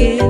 again.